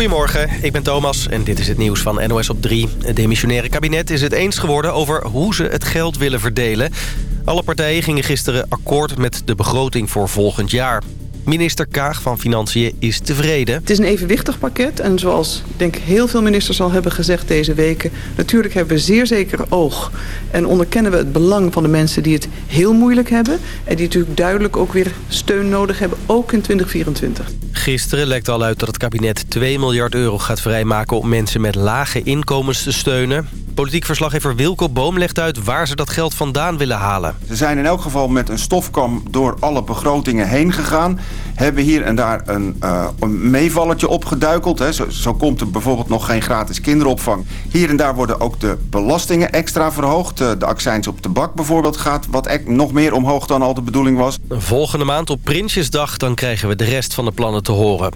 Goedemorgen, ik ben Thomas en dit is het nieuws van NOS op 3. Het demissionaire kabinet is het eens geworden over hoe ze het geld willen verdelen. Alle partijen gingen gisteren akkoord met de begroting voor volgend jaar. Minister Kaag van Financiën is tevreden. Het is een evenwichtig pakket en zoals ik denk heel veel ministers al hebben gezegd deze weken... natuurlijk hebben we zeer zeker oog en onderkennen we het belang van de mensen die het heel moeilijk hebben... en die natuurlijk duidelijk ook weer steun nodig hebben, ook in 2024. Gisteren lekte al uit dat het kabinet 2 miljard euro gaat vrijmaken... om mensen met lage inkomens te steunen. Politiek verslaggever Wilco Boom legt uit waar ze dat geld vandaan willen halen. Ze zijn in elk geval met een stofkam door alle begrotingen heen gegaan. Hebben hier en daar een, uh, een meevalletje opgeduikeld. Hè. Zo, zo, komt er bijvoorbeeld nog geen gratis kinderopvang. Hier en daar worden ook de belastingen extra verhoogd. Eh, de accijns op tabak bijvoorbeeld gaat wat nog meer omhoog dan al de bedoeling was. Volgende maand op Prinsjesdag dan krijgen we de rest van de plannen te horen.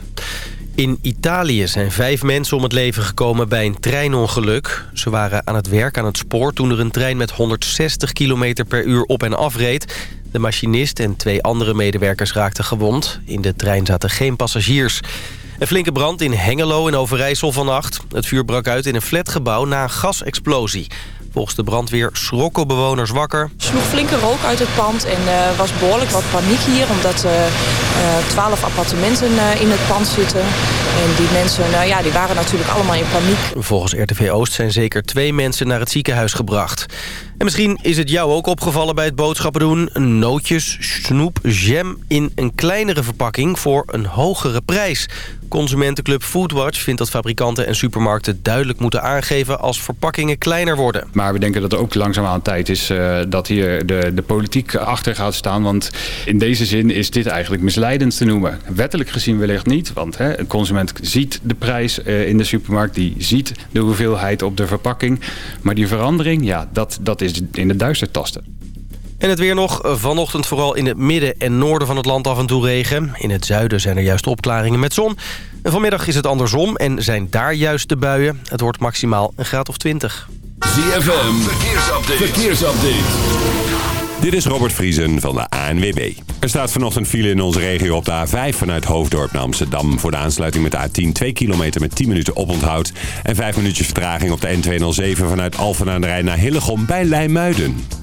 In Italië zijn vijf mensen om het leven gekomen bij een treinongeluk. Ze waren aan het werk aan het spoor toen er een trein met 160 km per uur op en afreed. De machinist en twee andere medewerkers raakten gewond. In de trein zaten geen passagiers. Een flinke brand in Hengelo in Overijssel vannacht. Het vuur brak uit in een flatgebouw na een gasexplosie. Volgens de brandweer schrokken bewoners wakker. Er sloeg flinke rook uit het pand en er uh, was behoorlijk wat paniek hier... omdat uh, 12 appartementen uh, in het pand zitten. En die mensen nou ja, die waren natuurlijk allemaal in paniek. Volgens RTV Oost zijn zeker twee mensen naar het ziekenhuis gebracht. En misschien is het jou ook opgevallen bij het boodschappen doen. Nootjes, snoep, jam in een kleinere verpakking voor een hogere prijs. Consumentenclub Foodwatch vindt dat fabrikanten en supermarkten duidelijk moeten aangeven als verpakkingen kleiner worden. Maar we denken dat er ook langzaamaan tijd is uh, dat hier de, de politiek achter gaat staan. Want in deze zin is dit eigenlijk misleidend te noemen. Wettelijk gezien wellicht niet, want hè, een consument ziet de prijs uh, in de supermarkt. Die ziet de hoeveelheid op de verpakking. Maar die verandering, ja, dat, dat is in de duister tasten. En het weer nog. Vanochtend vooral in het midden en noorden van het land af en toe regen. In het zuiden zijn er juist opklaringen met zon. En vanmiddag is het andersom en zijn daar juist de buien. Het wordt maximaal een graad of 20. ZFM, verkeersupdate. verkeersupdate. Dit is Robert Vriesen van de ANWB. Er staat vanochtend file in onze regio op de A5 vanuit Hoofddorp naar Amsterdam... voor de aansluiting met de A10 2 kilometer met 10 minuten oponthoud... en 5 minuutjes vertraging op de N207 vanuit Alphen aan de Rijn naar Hillegom bij Leimuiden.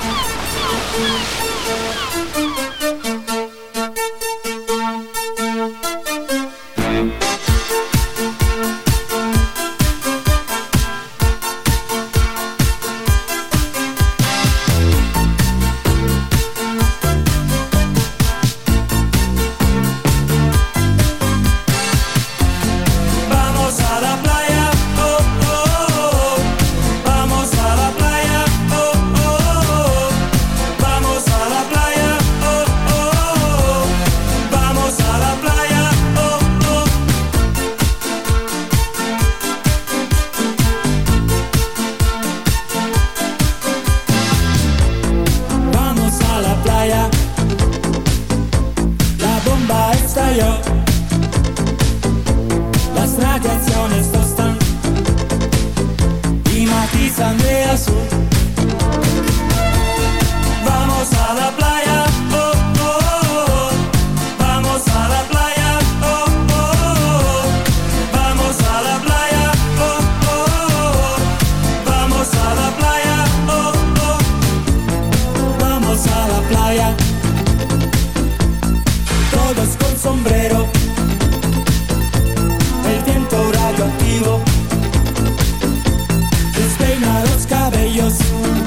los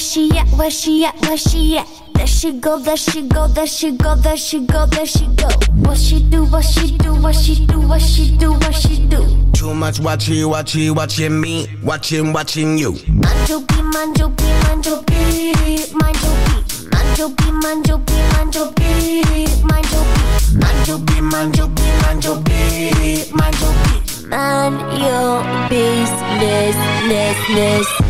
she at? Where she at? Where she at? Where she at? There she go, there she go, there she go, there she go, there she go. What she do, what she do, what she do, what she do, what she do. Too much watchy, watchy, watching me, watching, watching you. Manjo be, manjo be, manjo be, manjo be. Manjo be, manjo be, manjo be, manjo be. Manjo be, manjo be, manjo be, manjo be. Man your business, ness, ness.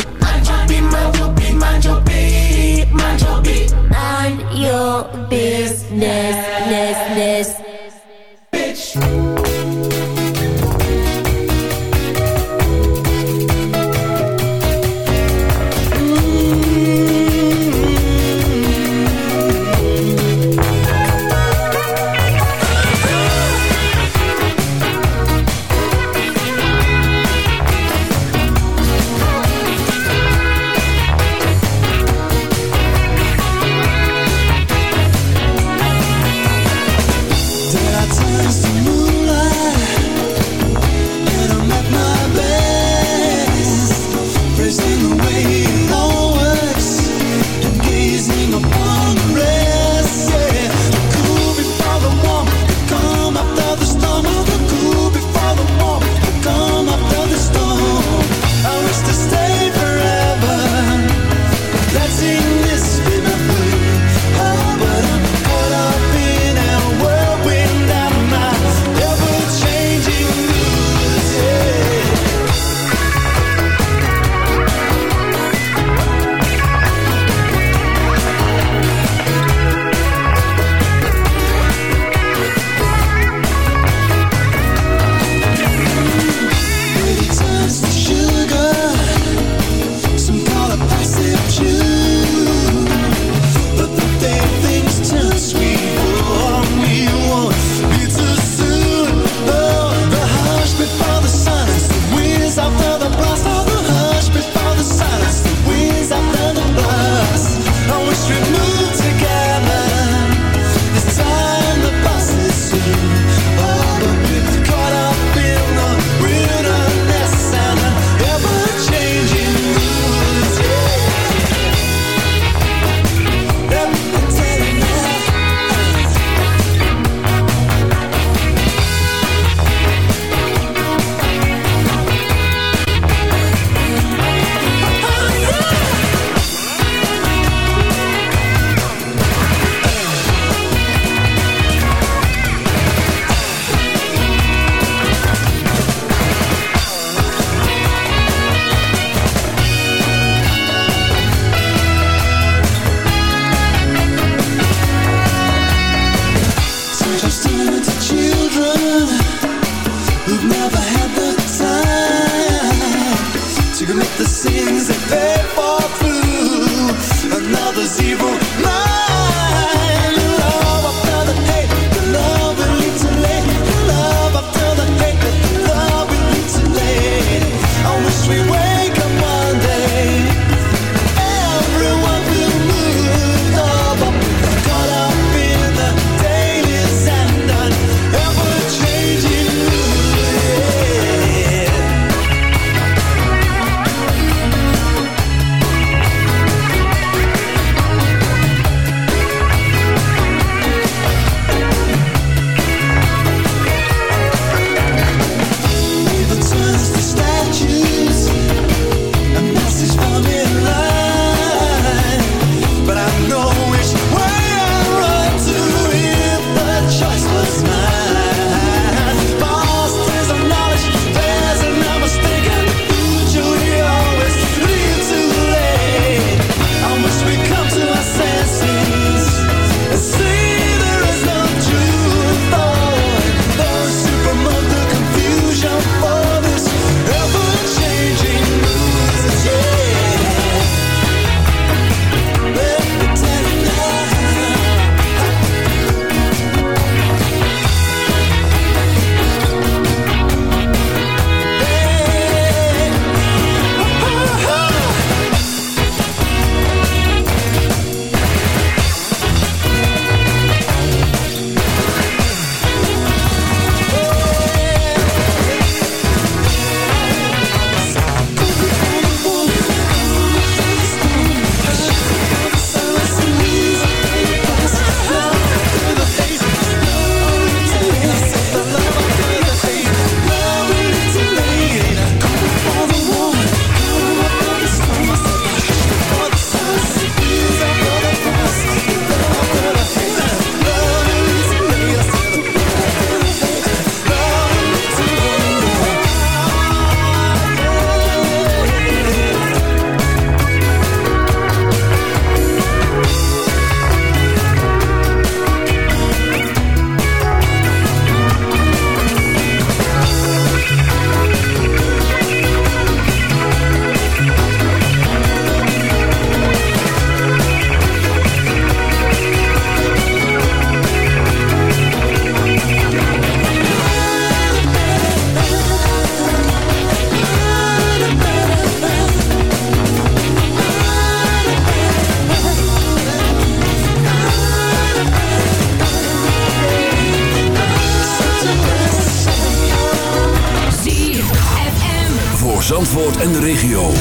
Voor Zandvoort en de regio.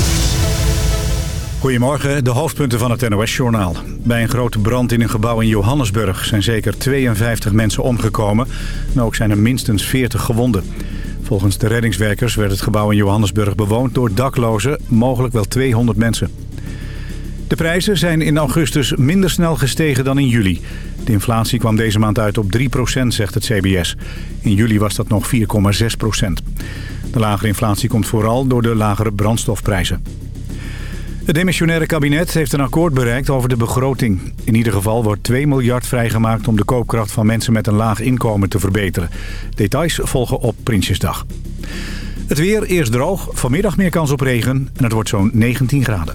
Goedemorgen, de hoofdpunten van het NOS-journaal. Bij een grote brand in een gebouw in Johannesburg zijn zeker 52 mensen omgekomen. En ook zijn er minstens 40 gewonden. Volgens de reddingswerkers werd het gebouw in Johannesburg bewoond door daklozen, mogelijk wel 200 mensen. De prijzen zijn in augustus minder snel gestegen dan in juli. De inflatie kwam deze maand uit op 3% zegt het CBS. In juli was dat nog 4,6 De lagere inflatie komt vooral door de lagere brandstofprijzen. Het demissionaire kabinet heeft een akkoord bereikt over de begroting. In ieder geval wordt 2 miljard vrijgemaakt om de koopkracht van mensen met een laag inkomen te verbeteren. Details volgen op Prinsjesdag. Het weer eerst droog, vanmiddag meer kans op regen en het wordt zo'n 19 graden.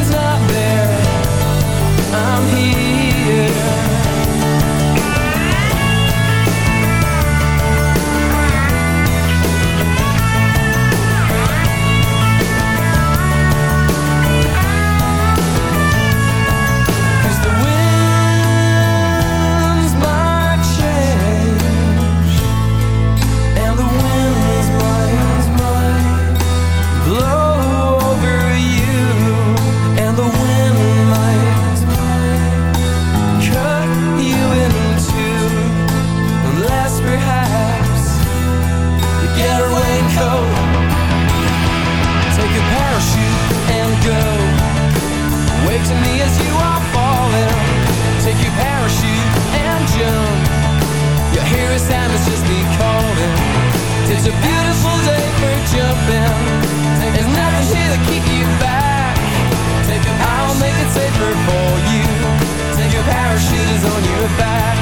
is on your back.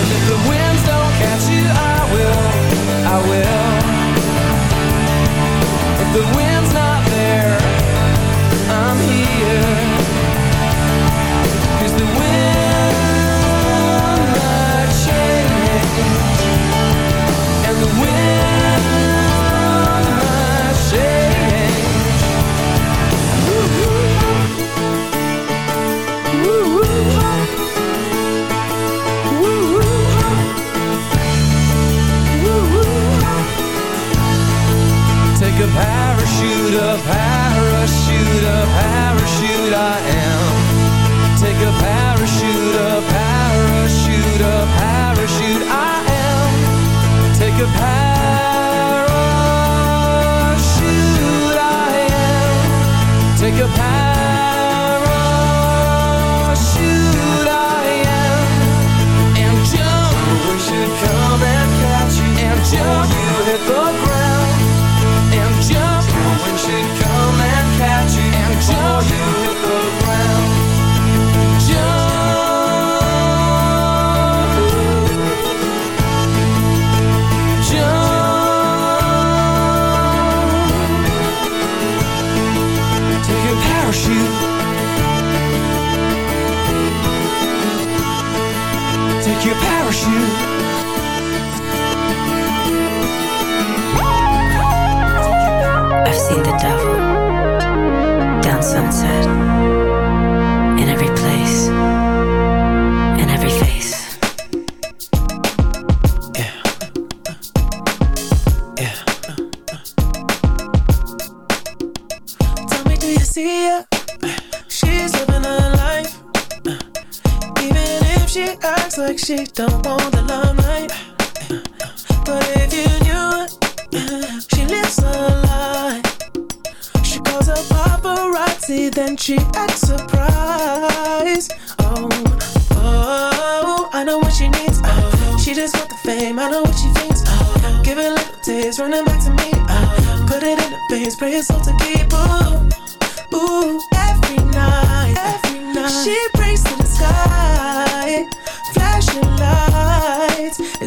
And if the winds don't catch you, I will. I will. Acts like she don't want the limelight. But if you knew she lives a life. She calls her paparazzi, then she acts surprised. Oh, oh, I know what she needs. Oh, she just want the fame, I know what she thinks. Oh, give it a little taste, running back to me. Oh, put it in the face, pray it's all to keep. Ooh,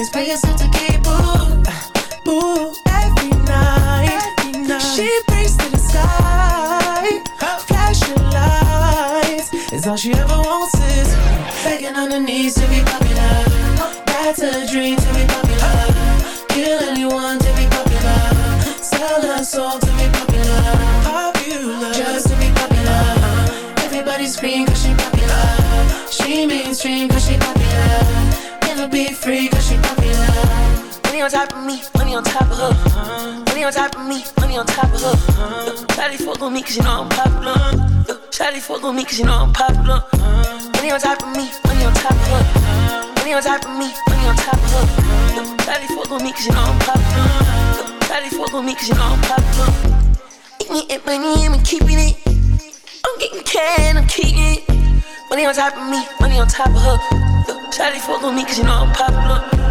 Put it in the face, pay yourself to uh, ooh, every night, every night. She prays to the sky, flashing lights. Is all she ever wants is begging on her knees to be popular. That's a dream to be popular. Kill anyone to be popular. Sell her soul to be popular. Popular, just to be popular. Everybody scream cause she popular. She mainstream cause she popular. Never be free cause she popular. Money on top of me, money on top of her. Money on top of me, money on top of her. Yo, Shawty fuck on me cause you know I'm popular. Yo, Shawty fuck on me cause you know I'm popular. Money on top of me, money on top of her. Money on top of me, money on top of her. Yo, Shawty fuck on me cause you know I'm popular. Yo, Shawty fuck on me cause you know I'm popular. Eating it, money, I'm keeping it. I'm getting cash, I'm keeping it. Money on top of me, money on top of her. Yo, Shawty fuck on me cause you know I'm popular.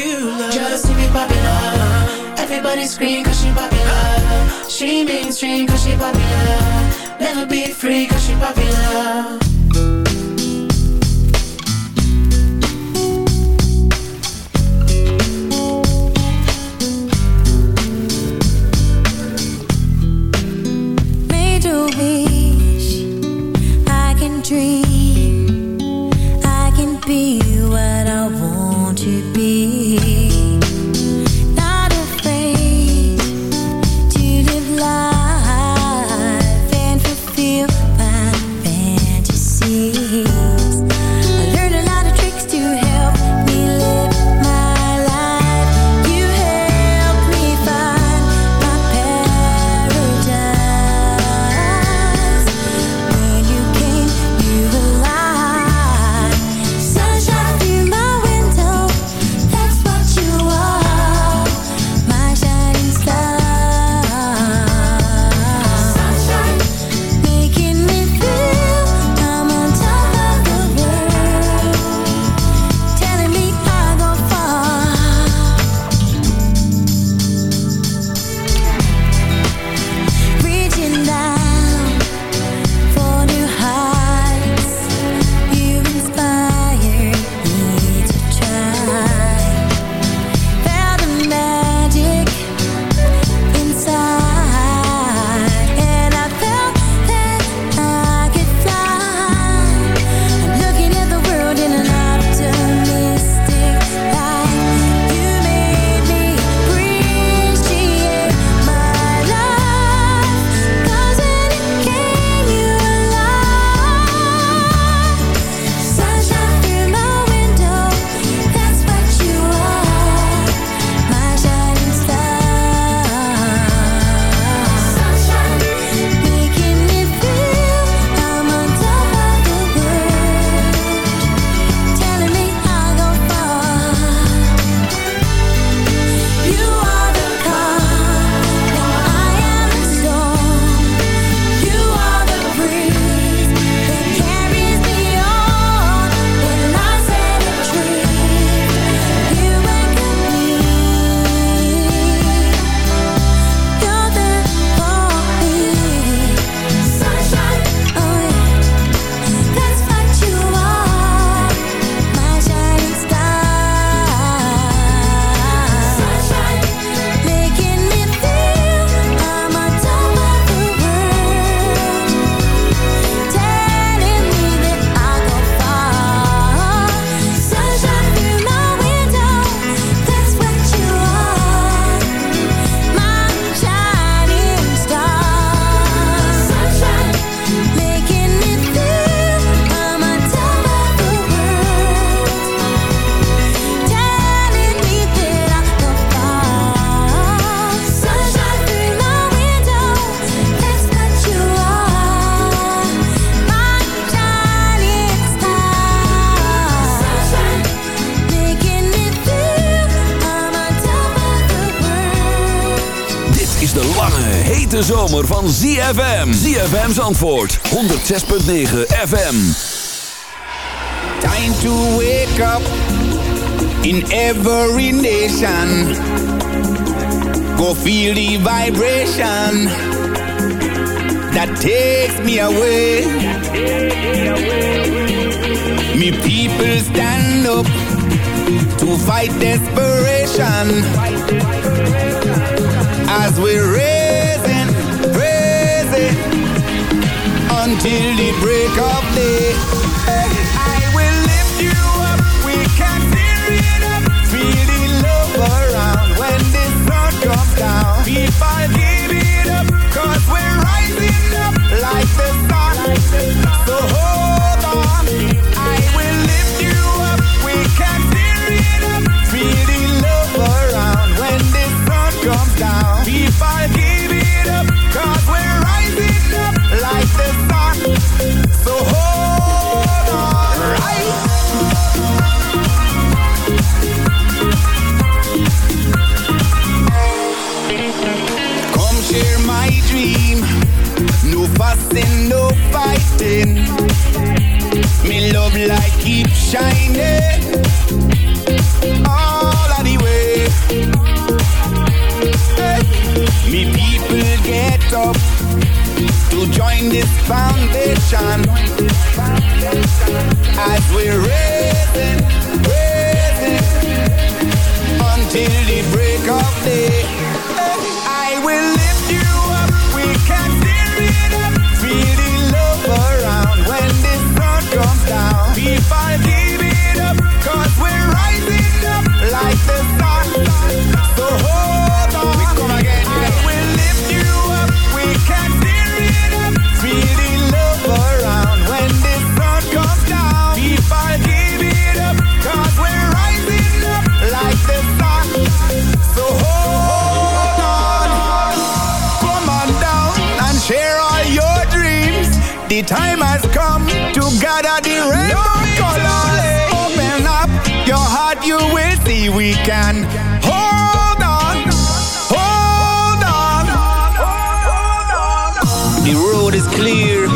Popular, just to be popular. Everybody scream cause she popular. She mainstream cause she popular. Never be free cause she popular. Made a wish, I can dream, zomer van ZFM. ZFM's antwoord. 106.9 FM. Time to wake up. In every nation. Go feel the vibration. That takes me away. Me people stand up. To fight desperation. As we raise until the break of day. Your light keeps shining all of the way. Me people get up to join this foundation as we're until the break of day. if I you will see we can hold on, hold on. The road is clear,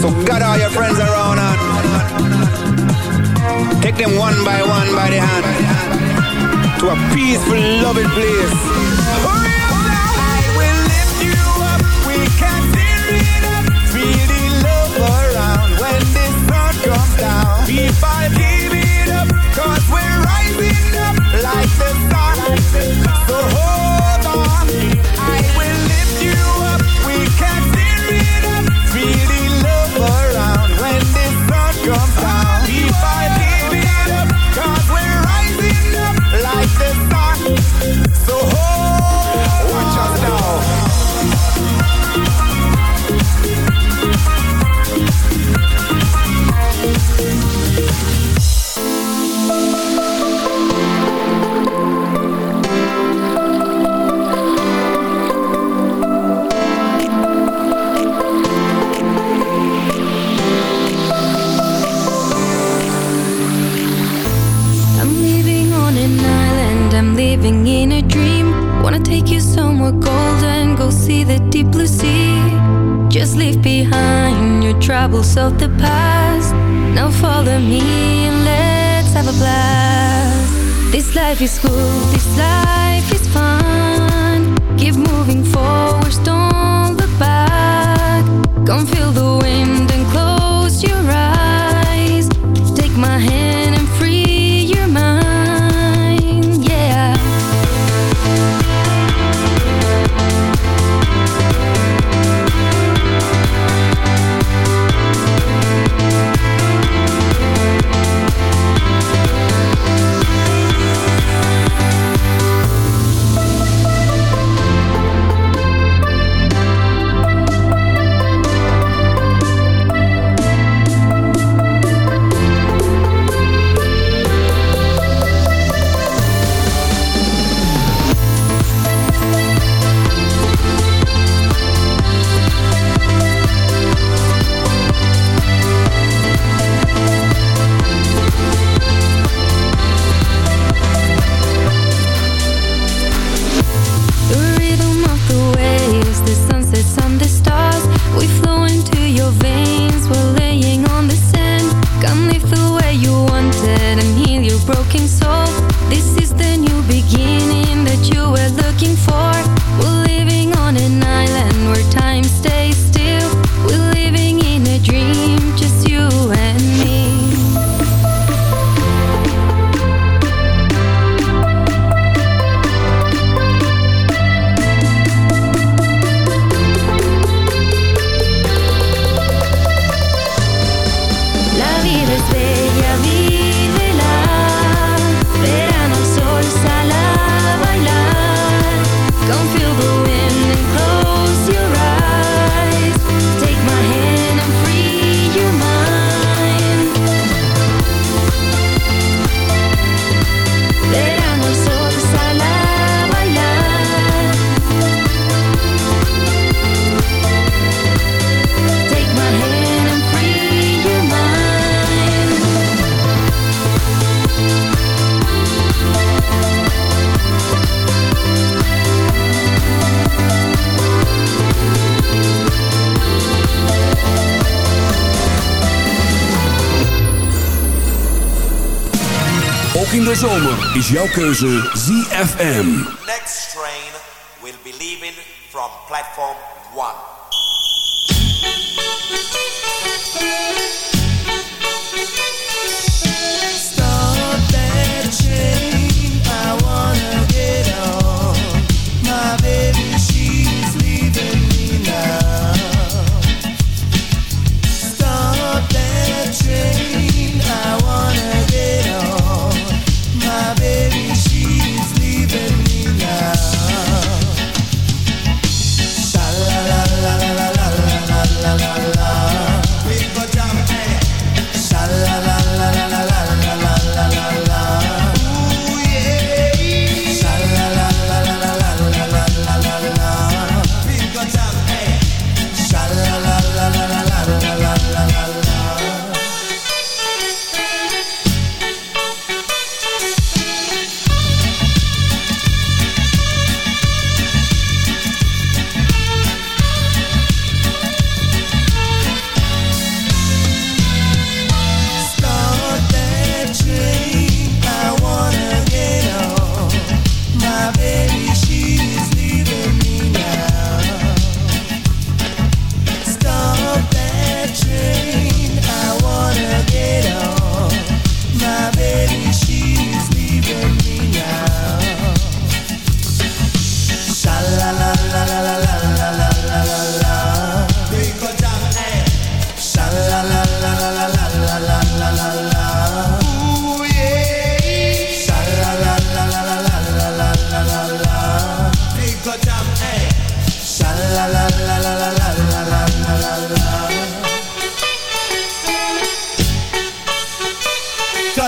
so got all your friends around and take them one by one by the hand to a peaceful, loving place. tudo. jouw keuze ZFM. Next train will be leaving from platform 1.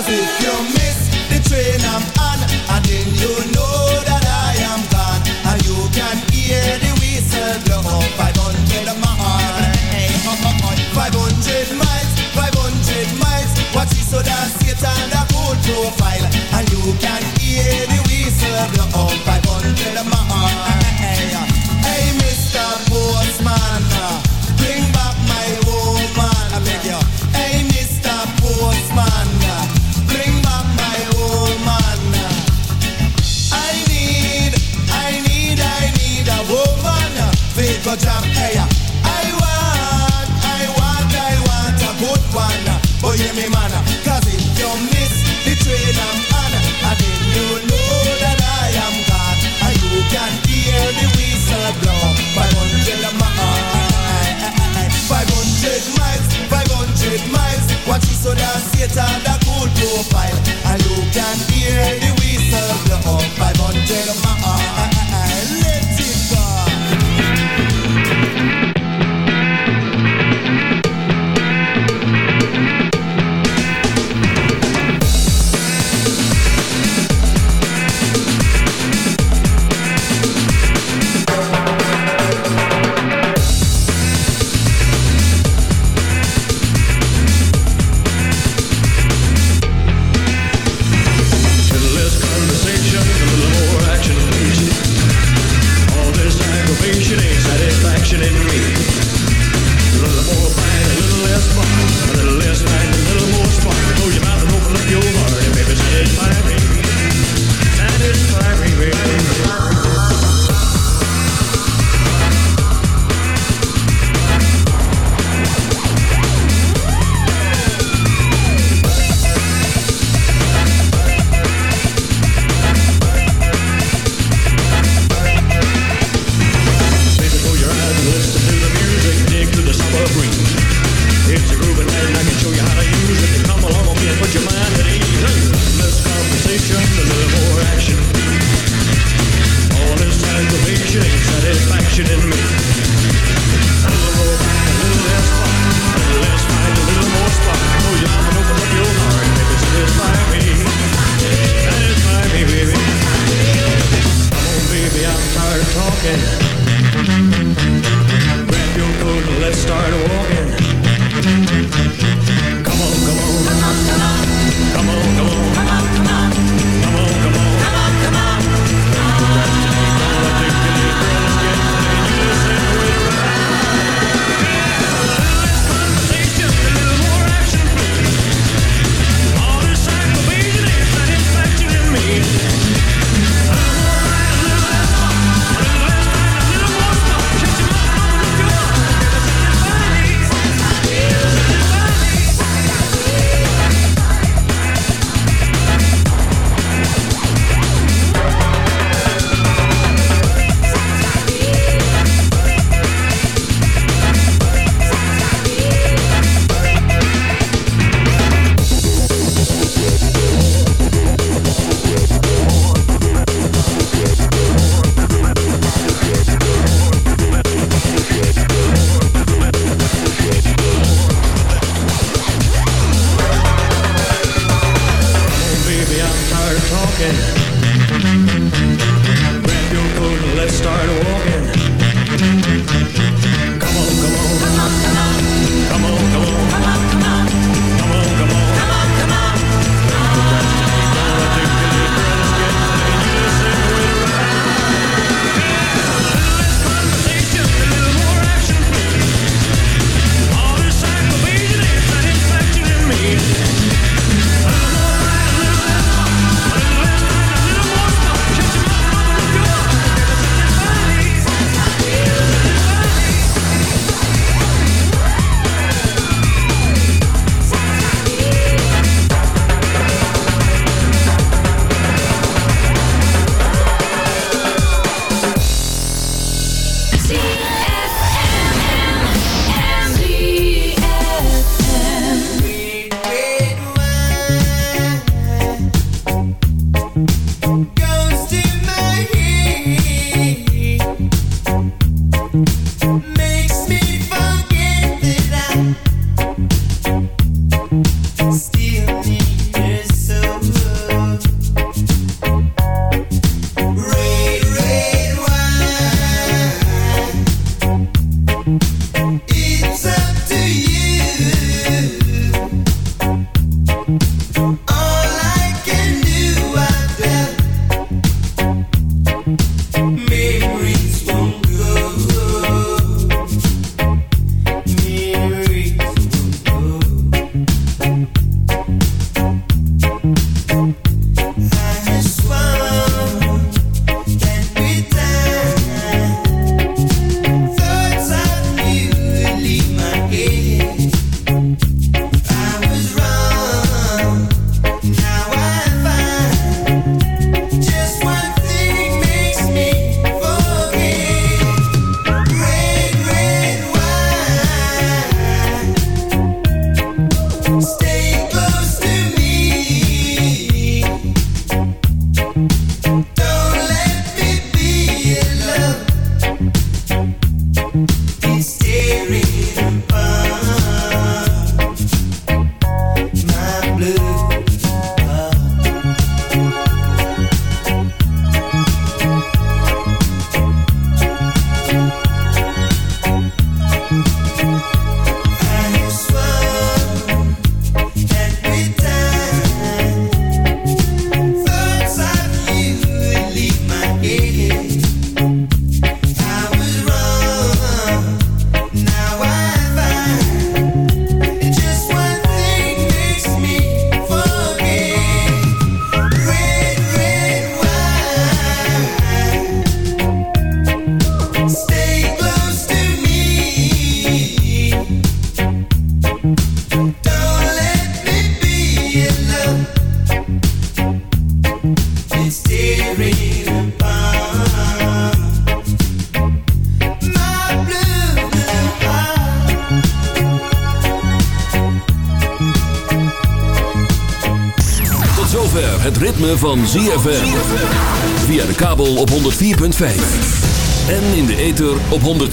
Cause if you miss the train I'm on, and then you know that I am gone. And you can hear the whistle blow 500 miles. 500 miles, 500 miles. What's it so that Satan, a whole profile. And you can hear the whistle blow 500 get on the cool profile. And you can hear the